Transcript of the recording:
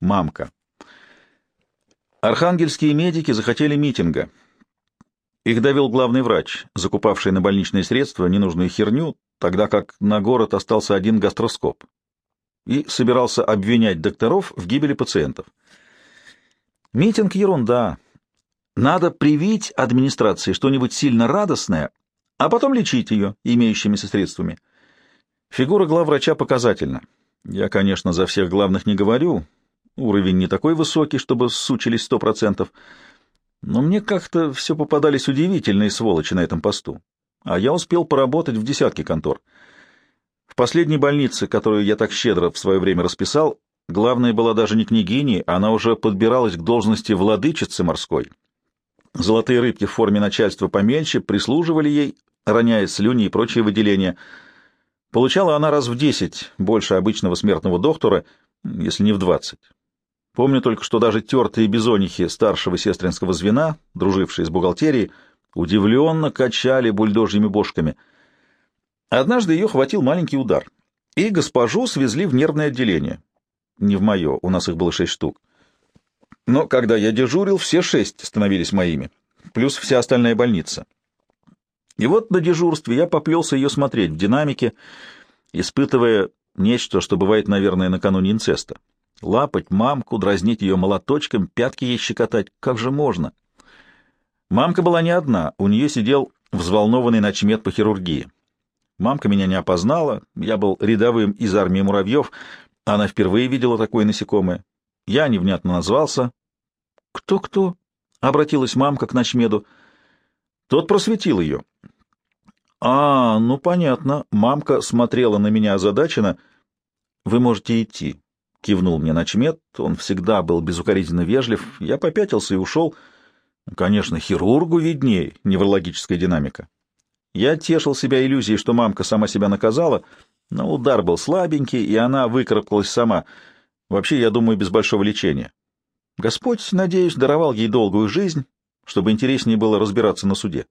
Мамка. Архангельские медики захотели митинга. Их довел главный врач, закупавший на больничные средства ненужную херню, тогда как на город остался один гастроскоп. И собирался обвинять докторов в гибели пациентов. Митинг — ерунда. Надо привить администрации что-нибудь сильно радостное, а потом лечить ее имеющимися средствами. Фигура главврача показательна. Я, конечно, за всех главных не говорю, Уровень не такой высокий, чтобы сучились сто процентов. Но мне как-то все попадались удивительные сволочи на этом посту. А я успел поработать в десятке контор. В последней больнице, которую я так щедро в свое время расписал, главная была даже не княгиней, она уже подбиралась к должности владычицы морской. Золотые рыбки в форме начальства помельче прислуживали ей, роняя слюни и прочие выделения. Получала она раз в десять больше обычного смертного доктора, если не в двадцать. Помню только, что даже тертые бизонихи старшего сестринского звена, дружившие с бухгалтерией, удивленно качали бульдожьими бошками. Однажды ее хватил маленький удар, и госпожу свезли в нервное отделение. Не в мое, у нас их было шесть штук. Но когда я дежурил, все шесть становились моими, плюс вся остальная больница. И вот на дежурстве я поплелся ее смотреть в динамике, испытывая нечто, что бывает, наверное, накануне инцеста. Лапать мамку, дразнить ее молоточком, пятки ей щекотать. Как же можно? Мамка была не одна, у нее сидел взволнованный начмет по хирургии. Мамка меня не опознала, я был рядовым из армии муравьев, она впервые видела такое насекомое. Я невнятно назвался. «Кто-кто?» — обратилась мамка к ночмеду. Тот просветил ее. «А, ну понятно». Мамка смотрела на меня озадаченно. «Вы можете идти. — кивнул мне начмет. Он всегда был безукоризненно вежлив. Я попятился и ушел. Конечно, хирургу виднее неврологическая динамика. Я тешил себя иллюзией, что мамка сама себя наказала, но удар был слабенький, и она выкарабкалась сама. Вообще, я думаю, без большого лечения. Господь, надеюсь, даровал ей долгую жизнь, чтобы интереснее было разбираться на суде.